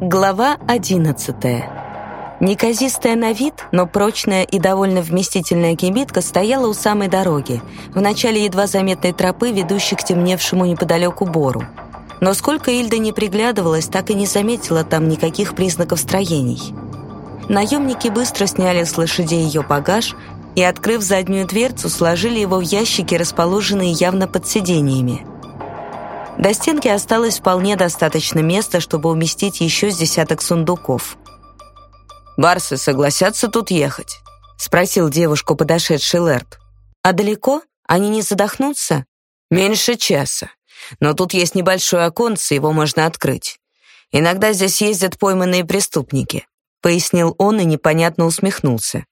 Глава 11. Неказистая на вид, но прочная и довольно вместительная кибитка стояла у самой дороги, в начале едва заметной тропы, ведущей к темневшему неподалеку бору. Но сколько Ильда не приглядывалась, так и не заметила там никаких признаков строений. Наемники быстро сняли с лошадей ее багаж и, открыв заднюю дверцу, сложили его в ящики, расположенные явно под сидениями. До стенки осталось вполне достаточно места, чтобы уместить еще с десяток сундуков. «Барсы согласятся тут ехать?» — спросил девушку подошедший Лерп. «А далеко? Они не задохнутся?» «Меньше часа. Но тут есть небольшое оконце, его можно открыть. Иногда здесь ездят пойманные преступники», — пояснил он и непонятно усмехнулся.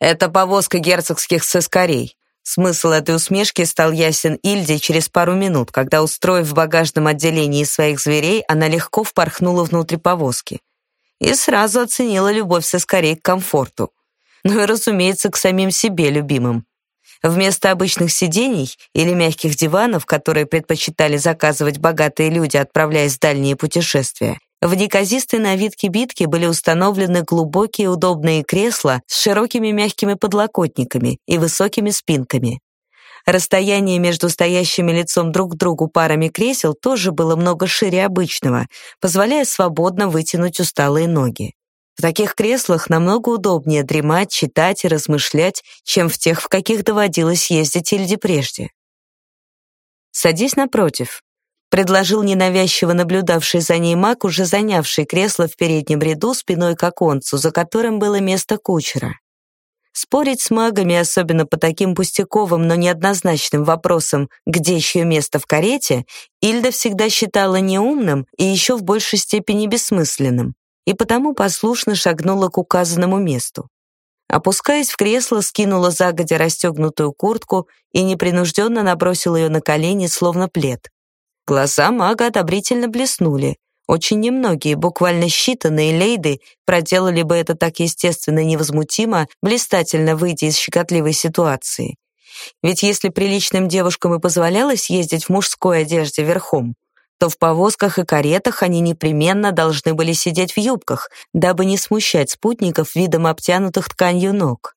«Это повозка герцогских сыскарей. Смысл этой усмешки стал ясен Ильде через пару минут, когда, устроив в багажном отделении своих зверей, она легко впорхнула внутрь повозки. И сразу оценила любовь со скорее к комфорту. Ну и, разумеется, к самим себе любимым. Вместо обычных сидений или мягких диванов, которые предпочитали заказывать богатые люди, отправляясь в дальние путешествия, в неказистой на вид кибитке были установлены глубокие удобные кресла с широкими мягкими подлокотниками и высокими спинками. Расстояние между стоящими лицом друг к другу парами кресел тоже было много шире обычного, позволяя свободно вытянуть усталые ноги. В таких креслах намного удобнее дремать, читать и размышлять, чем в тех, в каких доводилось ездить Ильде прежде. «Садись напротив», предложил ненавязчиво наблюдавший за ней маг, уже занявший кресло в переднем ряду спиной к оконцу, за которым было место кучера. Спорить с магами, особенно по таким пустяковым, но неоднозначным вопросам, где чье место в карете, Ильда всегда считала неумным и еще в большей степени бессмысленным, и потому послушно шагнула к указанному месту. Опускаясь в кресло, скинула загодя расстегнутую куртку и непринужденно набросила ее на колени, словно плед. Глаза мага одобрительно блеснули. Очень немногие, буквально считанные лейды проделали бы это так естественно и невозмутимо, блистательно выйдя из щекотливой ситуации. Ведь если приличным девушкам и позволялось ездить в мужской одежде верхом, то в повозках и каретах они непременно должны были сидеть в юбках, дабы не смущать спутников видом обтянутых тканью ног.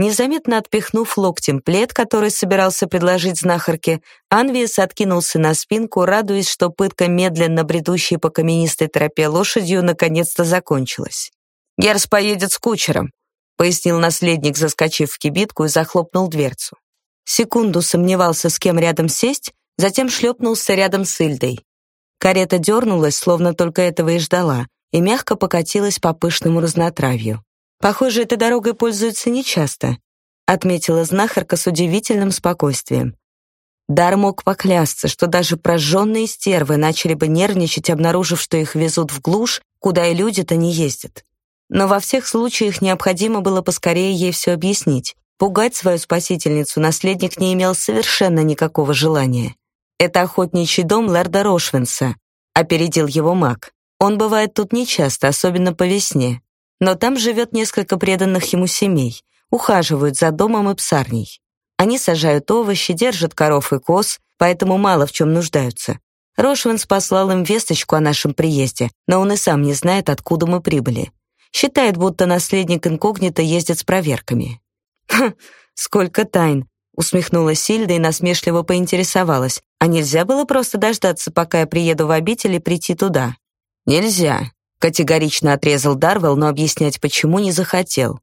Незаметно отпихнув локтем плед, который собирался предложить знахарке, Анвиес откинулся на спинку, радуясь, что пытка медленно бредущей по каменистой тропе лошадью наконец-то закончилась. «Герс поедет с кучером», — пояснил наследник, заскочив в кибитку и захлопнул дверцу. Секунду сомневался, с кем рядом сесть, затем шлепнулся рядом с Ильдой. Карета дернулась, словно только этого и ждала, и мягко покатилась по пышному разнотравью. Похоже, этой дорогой пользуются нечасто, отметила знахарка с удивительным спокойствием. Дар мог поклясться, что даже прожженные стервы начали бы нервничать, обнаружив, что их везут в глушь, куда и люди-то не ездят. Но во всех случаях необходимо было поскорее ей все объяснить. Пугать свою спасительницу наследник не имел совершенно никакого желания. Это охотничий дом лорда Рошвенса, опередил его маг. Он бывает тут нечасто, особенно по весне но там живет несколько преданных ему семей, ухаживают за домом и псарней. Они сажают овощи, держат коров и коз, поэтому мало в чем нуждаются. Рошвенс послал им весточку о нашем приезде, но он и сам не знает, откуда мы прибыли. Считает, будто наследник инкогнито ездит с проверками. «Ха, сколько тайн!» — усмехнулась Сильда и насмешливо поинтересовалась. «А нельзя было просто дождаться, пока я приеду в обитель и прийти туда?» «Нельзя», Категорично отрезал Дарвелл, но объяснять почему не захотел.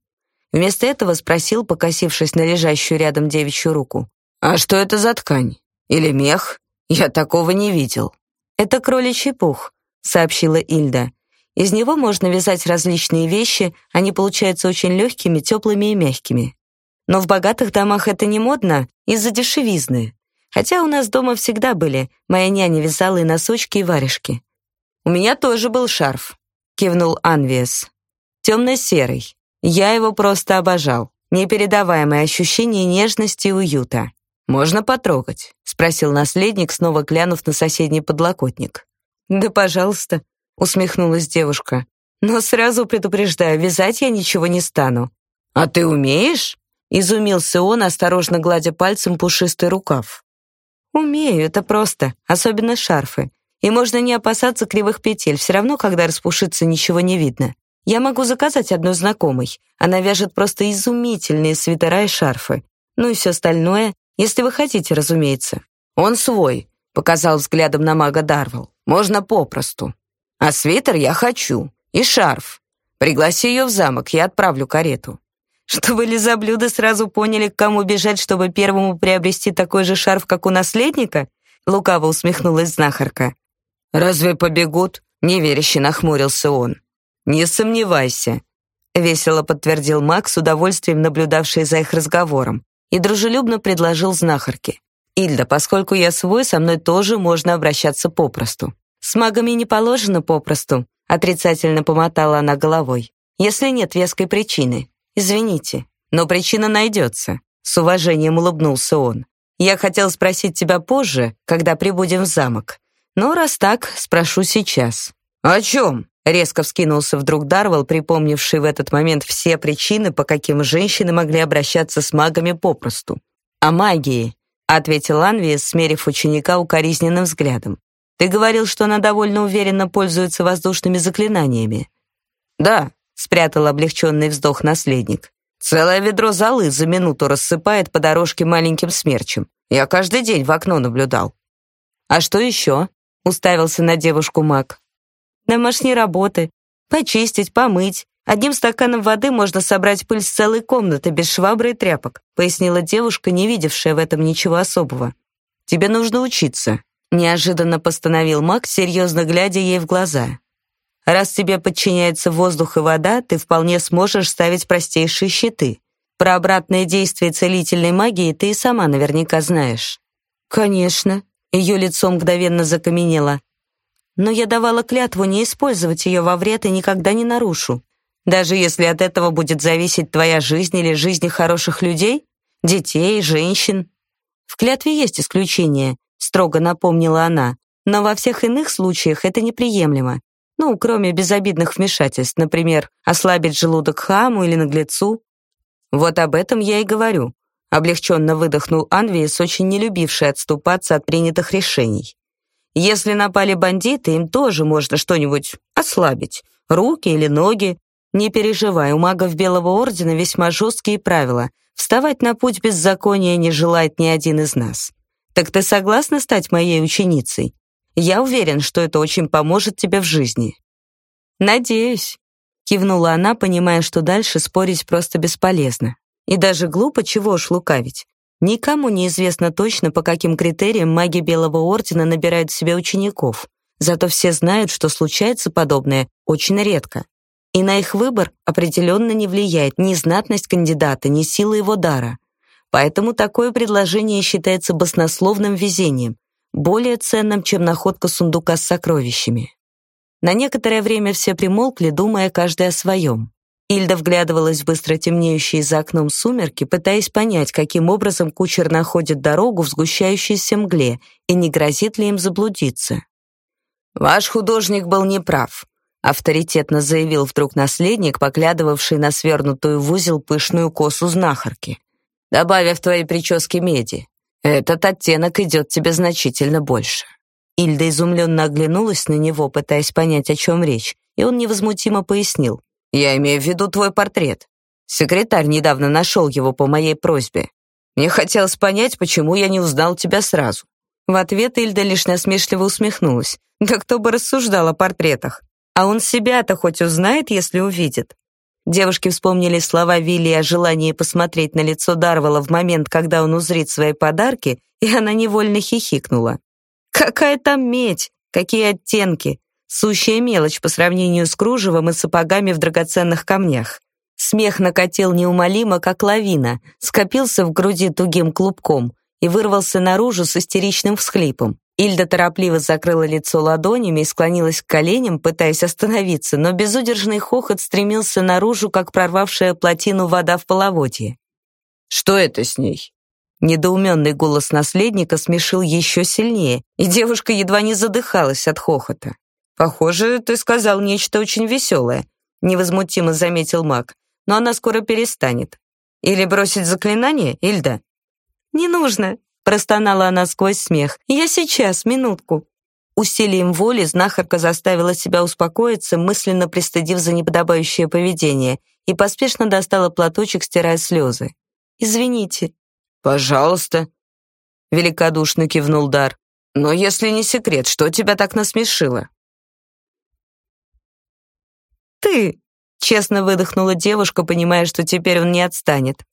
Вместо этого спросил, покосившись на лежащую рядом девичью руку. «А что это за ткань? Или мех? Я такого не видел». «Это кроличий пух», — сообщила Ильда. «Из него можно вязать различные вещи, они получаются очень легкими, теплыми и мягкими. Но в богатых домах это не модно из-за дешевизны. Хотя у нас дома всегда были, моя няня вязала и носочки, и варежки. У меня тоже был шарф, кивнул Анвиес. Темно-серый. Я его просто обожал. Непередаваемое ощущение нежности и уюта. Можно потрогать, спросил наследник, снова глянув на соседний подлокотник. Да, пожалуйста, усмехнулась девушка. Но сразу предупреждаю, вязать я ничего не стану. А ты умеешь? изумился он, осторожно гладя пальцем пушистый рукав. Умею, это просто, особенно шарфы. И можно не опасаться кривых петель, все равно, когда распушится, ничего не видно. Я могу заказать одной знакомой. Она вяжет просто изумительные свитера и шарфы. Ну и все остальное, если вы хотите, разумеется. Он свой, показал взглядом на мага Дарвал. Можно попросту. А свитер я хочу. И шарф. Пригласи ее в замок, я отправлю карету. Чтобы лизоблюды сразу поняли, к кому бежать, чтобы первому приобрести такой же шарф, как у наследника? Лукаво усмехнулась знахарка. «Разве побегут?» — неверяще нахмурился он. «Не сомневайся», — весело подтвердил Макс, с удовольствием наблюдавший за их разговором, и дружелюбно предложил знахарке. «Ильда, поскольку я свой, со мной тоже можно обращаться попросту». «С магами не положено попросту», — отрицательно помотала она головой. «Если нет веской причины. Извините, но причина найдется», — с уважением улыбнулся он. «Я хотел спросить тебя позже, когда прибудем в замок. Но раз так, спрошу сейчас. О чем? Резко вскинулся вдруг Дарвал, припомнивший в этот момент все причины, по каким женщины могли обращаться с магами попросту. «О магии», — ответил Анвиес, смерив ученика укоризненным взглядом. «Ты говорил, что она довольно уверенно пользуется воздушными заклинаниями». «Да», — спрятал облегченный вздох наследник. «Целое ведро золы за минуту рассыпает по дорожке маленьким смерчем. Я каждый день в окно наблюдал». «А что еще?» Уставился на девушку Мак. Домашние работы. Почистить, помыть. Одним стаканом воды можно собрать пыль с целой комнаты без швабры и тряпок, пояснила девушка, не видевшая в этом ничего особого. Тебе нужно учиться, неожиданно постановил Мак, серьезно глядя ей в глаза. Раз тебе подчиняются воздух и вода, ты вполне сможешь ставить простейшие щиты. Про обратное действие целительной магии ты и сама наверняка знаешь. Конечно, ее лицо мгновенно закаменело. Но я давала клятву не использовать ее во вред и никогда не нарушу. Даже если от этого будет зависеть твоя жизнь или жизни хороших людей, детей, женщин. В клятве есть исключения, строго напомнила она, но во всех иных случаях это неприемлемо. Ну, кроме безобидных вмешательств, например, ослабить желудок хаму или наглецу. Вот об этом я и говорю. Облегченно выдохнул Анвиес, очень не любивший отступаться от принятых решений. Если напали бандиты, им тоже можно что-нибудь ослабить. Руки или ноги. Не переживай, у магов Белого Ордена весьма жесткие правила. Вставать на путь беззакония не желает ни один из нас. Так ты согласна стать моей ученицей? Я уверен, что это очень поможет тебе в жизни. Надеюсь, кивнула она, понимая, что дальше спорить просто бесполезно. И даже глупо, чего уж лукавить. Никому не известно точно, по каким критериям маги Белого Ордена набирают себе учеников. Зато все знают, что случается подобное очень редко. И на их выбор определенно не влияет ни знатность кандидата, ни сила его дара. Поэтому такое предложение считается баснословным везением, более ценным, чем находка сундука с сокровищами. На некоторое время все примолкли, думая каждый о своем. Ильда вглядывалась в быстро темнеющие за окном сумерки, пытаясь понять, каким образом кучер находит дорогу в сгущающейся мгле и не грозит ли им заблудиться. «Ваш художник был неправ», — авторитетно заявил вдруг наследник, поглядывавший на свернутую в узел пышную косу знахарки. «Добавив твоей прическе меди, этот оттенок идет тебе значительно больше». Ильда изумленно оглянулась на него, пытаясь понять, о чем речь, и он невозмутимо пояснил. Я имею в виду твой портрет. Секретарь недавно нашел его по моей просьбе. Мне хотелось понять, почему я не узнал тебя сразу». В ответ Ильда лишь насмешливо усмехнулась. Да кто бы рассуждал о портретах? А он себя-то хоть узнает, если увидит? Девушки вспомнили слова Вилли о желании посмотреть на лицо Дарвала в момент, когда он узрит свои подарки, и она невольно хихикнула. «Какая там медь! Какие оттенки! Сущая мелочь по сравнению с кружевом и сапогами в драгоценных камнях. Смех накатил неумолимо, как лавина, скопился в груди тугим клубком и вырвался наружу с истеричным всхлипом. Ильда торопливо закрыла лицо ладонями и склонилась к коленям, пытаясь остановиться, но безудержный хохот стремился наружу, как прорвавшая плотину вода в половодье. «Что это с ней?» Недоуменный голос наследника смешил еще сильнее, и девушка едва не задыхалась от хохота. «Похоже, ты сказал нечто очень веселое», — невозмутимо заметил маг. «Но она скоро перестанет. Или бросить заклинание, Ильда?» «Не нужно», — простонала она сквозь смех. «Я сейчас, минутку». Усилием воли знахарка заставила себя успокоиться, мысленно пристыдив за неподобающее поведение, и поспешно достала платочек, стирая слезы. «Извините». «Пожалуйста», — великодушно кивнул Дар. «Но если не секрет, что тебя так насмешило?» «Ты!» — честно выдохнула девушка, понимая, что теперь он не отстанет.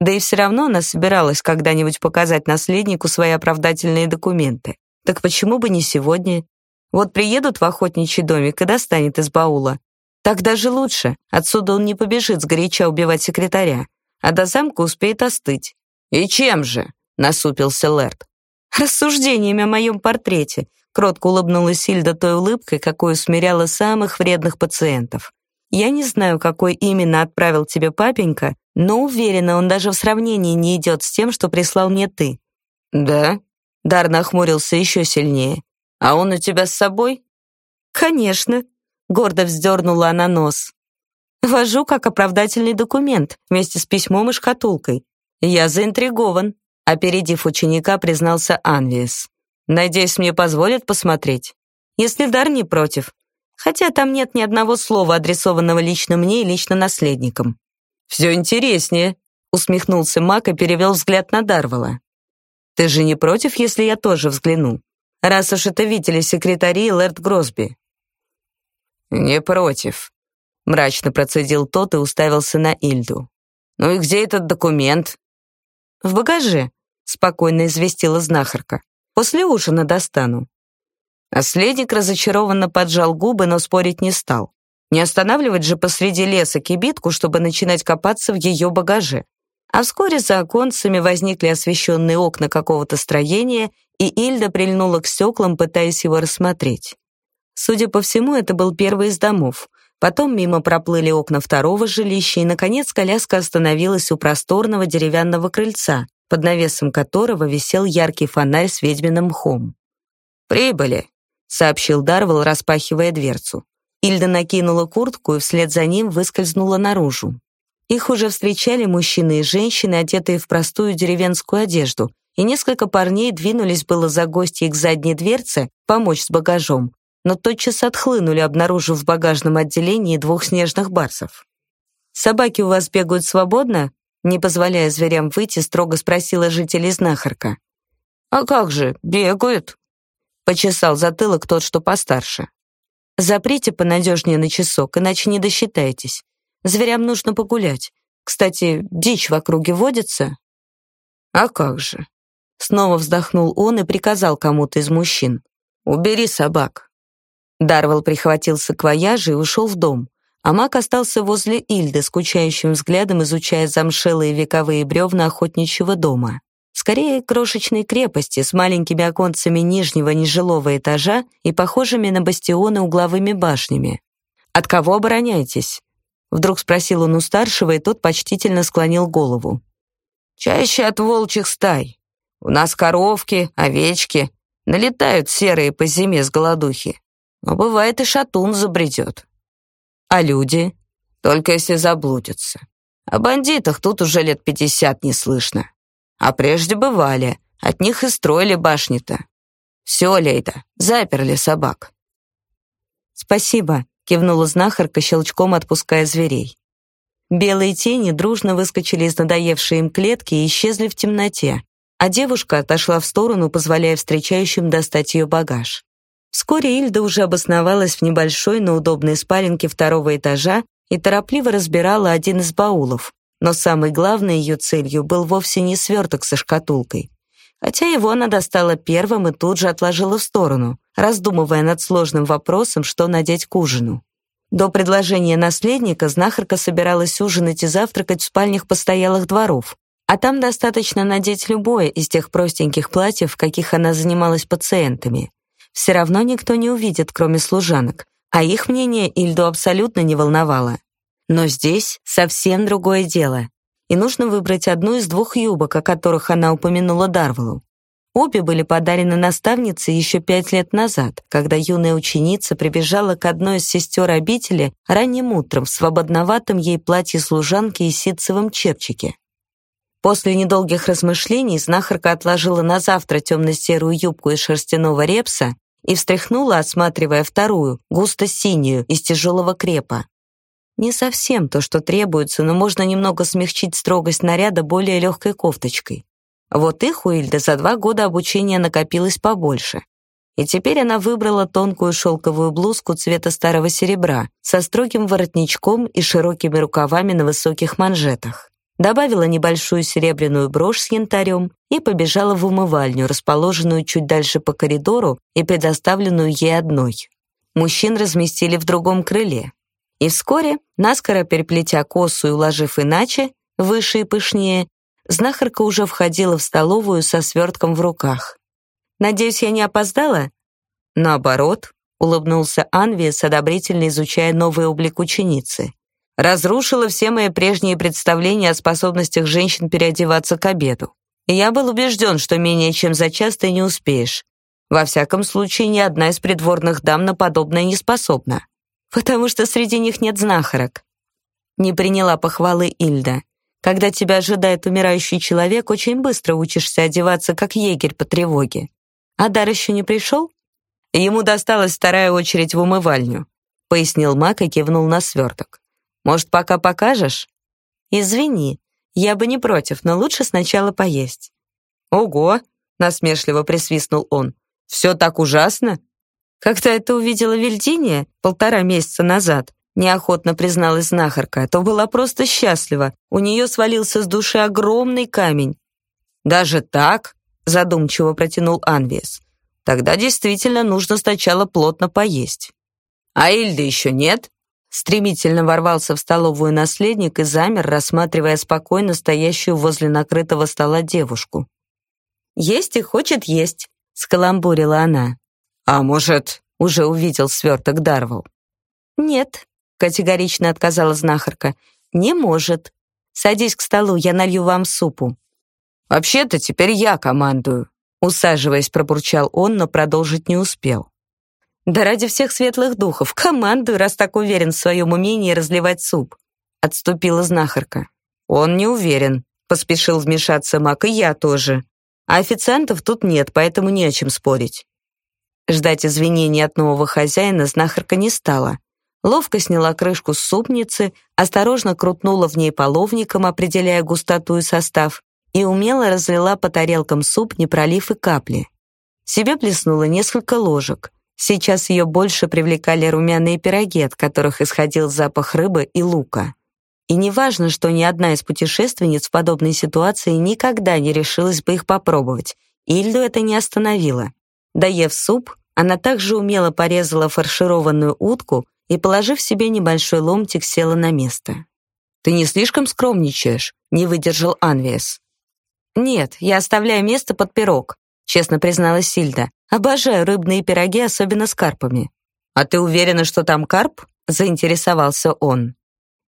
Да и все равно она собиралась когда-нибудь показать наследнику свои оправдательные документы. Так почему бы не сегодня? Вот приедут в охотничий домик и достанет из баула. Так даже лучше. Отсюда он не побежит сгоряча убивать секретаря, а до замка успеет остыть. «И чем же?» — насупился Лэрд. «Рассуждениями о моем портрете», — кротко улыбнулась Сильда той улыбкой, какой усмиряла самых вредных пациентов. «Я не знаю, какой именно отправил тебе папенька, но уверена, он даже в сравнении не идет с тем, что прислал мне ты». «Да?» Дар нахмурился еще сильнее. «А он у тебя с собой?» «Конечно», — гордо вздернула она нос. «Вожу как оправдательный документ вместе с письмом и шкатулкой. Я заинтригован», — опередив ученика, признался Анвиес. «Надеюсь, мне позволят посмотреть? Если Дар не против. Хотя там нет ни одного слова, адресованного лично мне и лично наследникам». «Все интереснее», — усмехнулся Мак и перевел взгляд на Дарвала. Ты же не против, если я тоже взгляну? Раз уж это видели секретари и Лэрд Гросби». «Не против», — мрачно процедил тот и уставился на Ильду. «Ну и где этот документ?» «В багаже», — спокойно известила знахарка. «После ужина достану». Наследник разочарованно поджал губы, но спорить не стал. Не останавливать же посреди леса кибитку, чтобы начинать копаться в ее багаже. А вскоре за оконцами возникли освещенные окна какого-то строения, и Ильда прильнула к стеклам, пытаясь его рассмотреть. Судя по всему, это был первый из домов. Потом мимо проплыли окна второго жилища, и, наконец, коляска остановилась у просторного деревянного крыльца, под навесом которого висел яркий фонарь с ведьминым мхом. «Прибыли», — сообщил Дарвал, распахивая дверцу. Ильда накинула куртку и вслед за ним выскользнула наружу. Их уже встречали мужчины и женщины, одетые в простую деревенскую одежду, и несколько парней двинулись было за гостьей к задней дверце помочь с багажом, но тотчас отхлынули, обнаружив в багажном отделении двух снежных барсов. «Собаки у вас бегают свободно?» Не позволяя зверям выйти, строго спросила жителей знахарка. «А как же, бегают?» Почесал затылок тот, что постарше. «Заприте понадежнее на часок, иначе не досчитаетесь. Зверям нужно погулять. Кстати, дичь в округе водится?» «А как же?» Снова вздохнул он и приказал кому-то из мужчин. «Убери собак». Дарвал прихватил саквояжи и ушел в дом, а маг остался возле Ильды, скучающим взглядом изучая замшелые вековые бревна охотничьего дома. Скорее, крошечной крепости с маленькими оконцами нижнего нежилого этажа и похожими на бастионы угловыми башнями. «От кого обороняетесь?» Вдруг спросил он у старшего, и тот почтительно склонил голову. «Чаще от волчьих стай. У нас коровки, овечки. Налетают серые по зиме с голодухи. Но бывает и шатун забредет. А люди? Только если заблудятся. О бандитах тут уже лет пятьдесят не слышно. А прежде бывали, от них и строили башни-то. Все, Лейда, заперли собак. Спасибо, кивнула знахарка, щелчком отпуская зверей. Белые тени дружно выскочили из надоевшей им клетки и исчезли в темноте, а девушка отошла в сторону, позволяя встречающим достать ее багаж. Вскоре Ильда уже обосновалась в небольшой, но удобной спаленке второго этажа и торопливо разбирала один из баулов, но самой главной ее целью был вовсе не сверток со шкатулкой. Хотя его она достала первым и тут же отложила в сторону, раздумывая над сложным вопросом, что надеть к ужину. До предложения наследника знахарка собиралась ужинать и завтракать в спальнях постоялых дворов, а там достаточно надеть любое из тех простеньких платьев, в каких она занималась пациентами. Все равно никто не увидит, кроме служанок, а их мнение Ильду абсолютно не волновало. Но здесь совсем другое дело, и нужно выбрать одну из двух юбок, о которых она упомянула Дарвелу. Обе были подарены наставнице еще пять лет назад, когда юная ученица прибежала к одной из сестер обители ранним утром в свободноватом ей платье служанки и ситцевом чепчике. После недолгих размышлений знахарка отложила на завтра темно-серую юбку из шерстяного репса и встряхнула, осматривая вторую, густо-синюю, из тяжелого крепа. Не совсем то, что требуется, но можно немного смягчить строгость наряда более легкой кофточкой. Вот их у Ильды за два года обучения накопилось побольше. И теперь она выбрала тонкую шелковую блузку цвета старого серебра со строгим воротничком и широкими рукавами на высоких манжетах. Добавила небольшую серебряную брошь с янтарем и побежала в умывальню, расположенную чуть дальше по коридору и предоставленную ей одной. Мужчин разместили в другом крыле. И вскоре, наскоро переплетя косу и уложив иначе, выше и пышнее, знахарка уже входила в столовую со свертком в руках. Надеюсь, я не опоздала?» «Наоборот», — улыбнулся Анвиес, одобрительно изучая новый облик ученицы. «Разрушила все мои прежние представления о способностях женщин переодеваться к обеду. Я был убежден, что менее чем за час ты не успеешь. Во всяком случае, ни одна из придворных дам на подобное не способна. Потому что среди них нет знахарок». Не приняла похвалы Ильда. Когда тебя ожидает умирающий человек, очень быстро учишься одеваться, как егерь по тревоге. А дар еще не пришел? Ему досталась вторая очередь в умывальню, пояснил Мак и кивнул на сверток. Может, пока покажешь? Извини, я бы не против, но лучше сначала поесть. Ого, насмешливо присвистнул он. Все так ужасно? Когда это увидела Вильдиния полтора месяца назад, неохотно призналась знахарка, то была просто счастлива. У нее свалился с души огромный камень. Даже так? задумчиво протянул Анвес. Тогда действительно нужно сначала плотно поесть. А Ильды еще нет? Стремительно ворвался в столовую наследник и замер, рассматривая спокойно стоящую возле накрытого стола девушку. «Есть и хочет есть», — скаламбурила она. «А может, уже увидел сверток Дарвал?» «Нет», — категорично отказала знахарка. «Не может. Садись к столу, я налью вам супу». «Вообще-то теперь я командую», — усаживаясь, пробурчал он, но продолжить не успел. «Да ради всех светлых духов, командуй, раз так уверен в своем умении разливать суп», — отступила знахарка. «Он не уверен», — поспешил вмешаться Мак, и я тоже. А официантов тут нет, поэтому не о чем спорить. Ждать извинений от нового хозяина знахарка не стала. Ловко сняла крышку с супницы, осторожно крутнула в ней половником, определяя густоту и состав, и умело разлила по тарелкам суп, не пролив и капли. Себе плеснула несколько ложек. Сейчас ее больше привлекали румяные пироги, от которых исходил запах рыбы и лука. И неважно, что ни одна из путешественниц в подобной ситуации никогда не решилась бы их попробовать. Ильду это не остановило. Доев суп, она также умело порезала фаршированную утку и, положив себе небольшой ломтик, села на место. «Ты не слишком скромничаешь?» — не выдержал Анвес. «Нет, я оставляю место под пирог», — честно призналась Сильда. «Обожаю рыбные пироги, особенно с карпами». «А ты уверена, что там карп?» — заинтересовался он.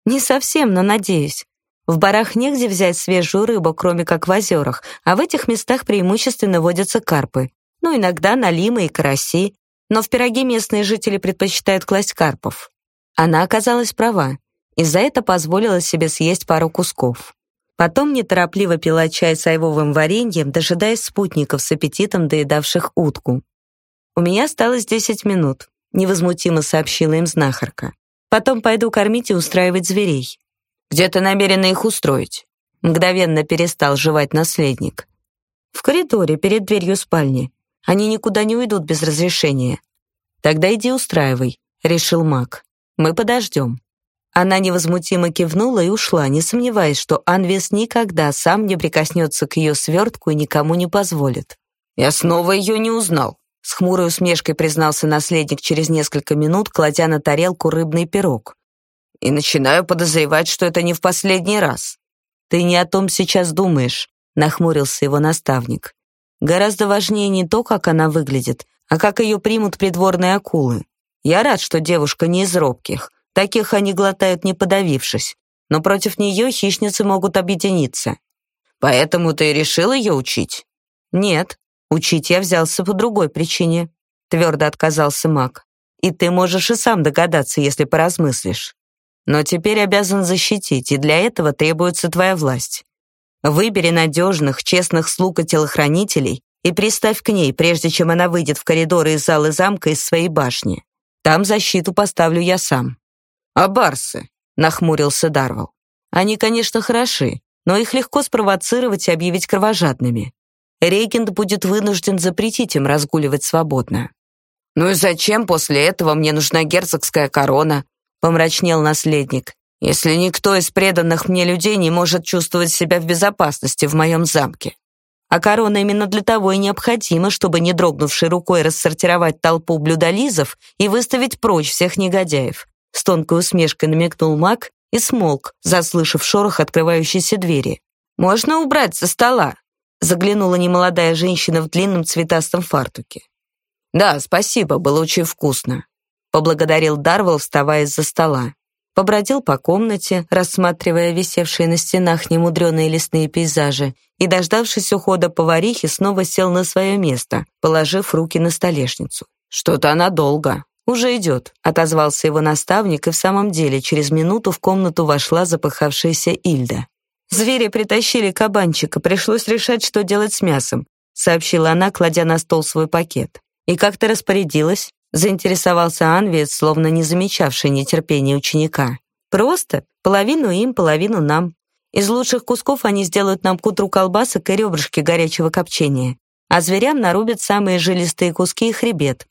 «Не совсем, но надеюсь. В барах негде взять свежую рыбу, кроме как в озерах, а в этих местах преимущественно водятся карпы. Ну, иногда налимы и караси. Но в пироги местные жители предпочитают класть карпов». Она оказалась права, и за это позволила себе съесть пару кусков. Потом неторопливо пила чай с айвовым вареньем, дожидаясь спутников с аппетитом доедавших утку. «У меня осталось десять минут», — невозмутимо сообщила им знахарка. «Потом пойду кормить и устраивать зверей». «Где ты намерена их устроить?» Мгновенно перестал жевать наследник. «В коридоре, перед дверью спальни. Они никуда не уйдут без разрешения». «Тогда иди устраивай», — решил маг. «Мы подождем». Она невозмутимо кивнула и ушла, не сомневаясь, что Анвес никогда сам не прикоснется к ее свертку и никому не позволит. «Я снова ее не узнал», — с хмурой усмешкой признался наследник через несколько минут, кладя на тарелку рыбный пирог. «И начинаю подозревать, что это не в последний раз». «Ты не о том сейчас думаешь», — нахмурился его наставник. «Гораздо важнее не то, как она выглядит, а как ее примут придворные акулы. Я рад, что девушка не из робких». Таких они глотают, не подавившись. Но против нее хищницы могут объединиться. Поэтому ты решил ее учить? Нет, учить я взялся по другой причине. Твердо отказался маг. И ты можешь и сам догадаться, если поразмыслишь. Но теперь обязан защитить, и для этого требуется твоя власть. Выбери надежных, честных слуг и телохранителей, и приставь к ней, прежде чем она выйдет в коридоры из зала замка из своей башни. Там защиту поставлю я сам». «А барсы?» — нахмурился Дарвал. «Они, конечно, хороши, но их легко спровоцировать и объявить кровожадными. Регент будет вынужден запретить им разгуливать свободно». «Ну и зачем после этого мне нужна герцогская корона?» — помрачнел наследник. «Если никто из преданных мне людей не может чувствовать себя в безопасности в моем замке». А корона именно для того и необходима, чтобы не дрогнувшей рукой рассортировать толпу блюдолизов и выставить прочь всех негодяев. С тонкой усмешкой намекнул маг и смолк, заслышав шорох открывающейся двери. «Можно убрать со стола?» Заглянула немолодая женщина в длинном цветастом фартуке. «Да, спасибо, было очень вкусно», — поблагодарил Дарвал, вставая из-за стола. Побродил по комнате, рассматривая висевшие на стенах немудреные лесные пейзажи, и, дождавшись ухода поварихи, снова сел на свое место, положив руки на столешницу. «Что-то она долго». «Уже идет», — отозвался его наставник, и в самом деле через минуту в комнату вошла запыхавшаяся Ильда. «Звери притащили кабанчика, пришлось решать, что делать с мясом», — сообщила она, кладя на стол свой пакет. «И как ты распорядилась?» — заинтересовался Анвиец, словно не замечавший нетерпения ученика. «Просто. Половину им, половину нам. Из лучших кусков они сделают нам к утру колбасок и ребрышки горячего копчения, а зверям нарубят самые жилистые куски и хребет.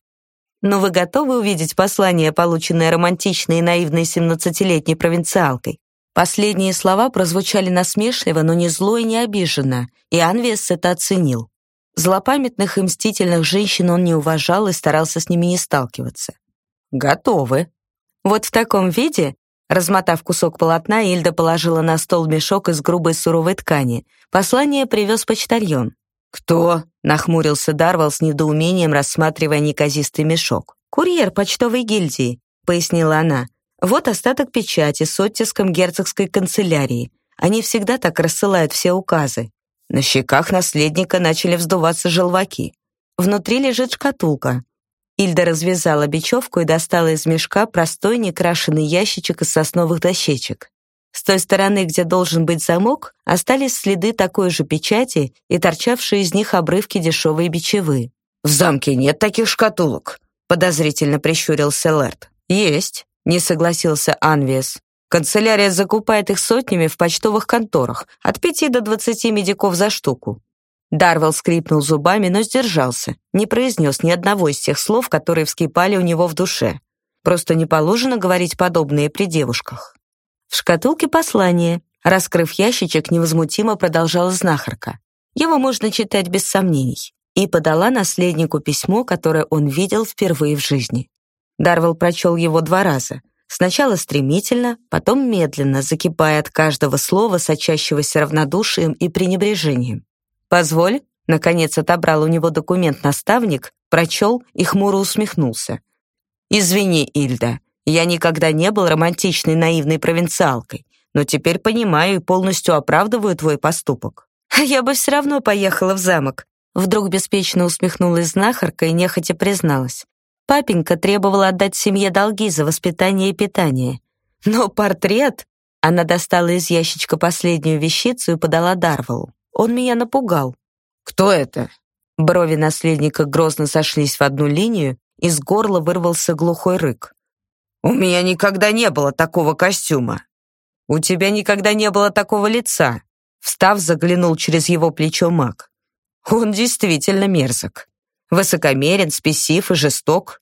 Но вы готовы увидеть послание, полученное романтичной и наивной семнадцатилетней провинциалкой? Последние слова прозвучали насмешливо, но не зло и не обиженно, и Анвес это оценил. Злопамятных и мстительных женщин он не уважал и старался с ними не сталкиваться. «Готовы». Вот в таком виде, размотав кусок полотна, Ильда положила на стол мешок из грубой суровой ткани. Послание привез почтальон. «Кто?» — нахмурился Дарвал с недоумением, рассматривая неказистый мешок. «Курьер почтовой гильдии», — пояснила она. «Вот остаток печати с оттиском герцогской канцелярии. Они всегда так рассылают все указы. На щеках наследника начали вздуваться желваки. Внутри лежит шкатулка. Ильда развязала бечевку и достала из мешка простой некрашенный ящичек из сосновых дощечек. С той стороны, где должен быть замок, остались следы такой же печати и торчавшие из них обрывки дешевой бичевы. «В замке нет таких шкатулок», — подозрительно прищурился Лэрд. «Есть», — не согласился Анвиес. Канцелярия закупает их сотнями в почтовых конторах, от пяти до двадцати медиков за штуку. Дарвелл скрипнул зубами, но сдержался, не произнес ни одного из тех слов, которые вскипали у него в душе. Просто не положено говорить подобные при девушках. В шкатулке послание. Раскрыв ящичек, невозмутимо продолжала знахарка. Его можно читать без сомнений. И подала наследнику письмо, которое он видел впервые в жизни. Дарвелл прочел его два раза — Сначала стремительно, потом медленно, закипая от каждого слова, сочащегося равнодушием и пренебрежением. «Позволь», — наконец отобрал у него документ наставник, прочел и хмуро усмехнулся. «Извини, Ильда, я никогда не был романтичной наивной провинциалкой, но теперь понимаю и полностью оправдываю твой поступок». «Я бы все равно поехала в замок», Вдруг беспечно усмехнулась знахарка и нехотя призналась. Папенька требовал отдать семье долги за воспитание и питание. Но портрет... Она достала из ящичка последнюю вещицу и подала Дарвелу. Он меня напугал. «Кто это?» Брови наследника грозно сошлись в одну линию, из горла вырвался глухой рык. «У меня никогда не было такого костюма». «У тебя никогда не было такого лица», Встав, заглянул через его плечо маг. «Он действительно мерзок высокомерен, спесив и жесток.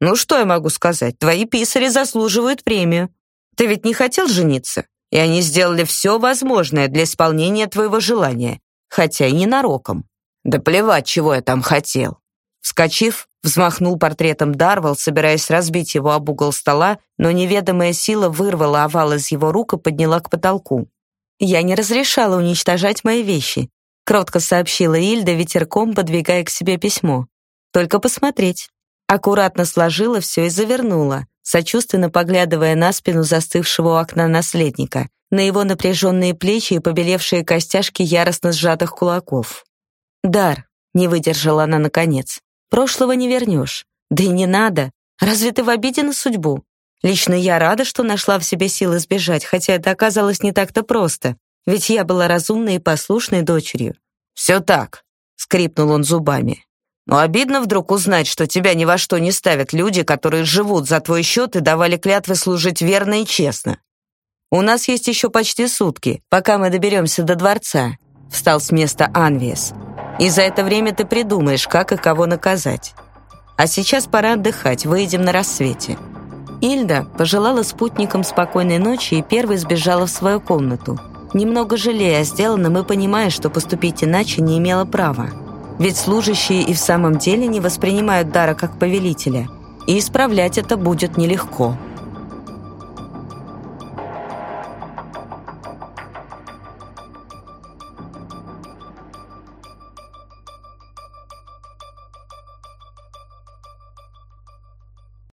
Ну, что я могу сказать? Твои писари заслуживают премию. Ты ведь не хотел жениться, и они сделали все возможное для исполнения твоего желания, хотя и ненароком. Да плевать, чего я там хотел. Вскочив, взмахнул портретом Дарвал, собираясь разбить его об угол стола, но неведомая сила вырвала овал из его рук и подняла к потолку. «Я не разрешала уничтожать мои вещи. Кротко сообщила Ильда, ветерком подвигая к себе письмо. «Только посмотреть». Аккуратно сложила все и завернула, сочувственно поглядывая на спину застывшего у окна наследника, на его напряженные плечи и побелевшие костяшки яростно сжатых кулаков. «Дар», — не выдержала она наконец, — «прошлого не вернешь. Да и не надо. Разве ты в обиде на судьбу? Лично я рада, что нашла в себе силы сбежать, хотя это оказалось не так-то просто. Ведь я была разумной и послушной дочерью. Все так. скрипнул он зубами. Но обидно вдруг узнать, что тебя ни во что не ставят люди, которые живут за твой счет и давали клятвы служить верно и честно. У нас есть еще почти сутки, пока мы доберемся до дворца, встал с места Анвиес. И за это время ты придумаешь, как и кого наказать. А сейчас пора отдыхать, выйдем на рассвете. Ильда пожелала спутникам спокойной ночи и первой сбежала в свою комнату, немного жалея о сделанном и понимая, что поступить иначе не имела права. Ведь служащие и в самом деле не воспринимают дара как повелителя, и исправлять это будет нелегко.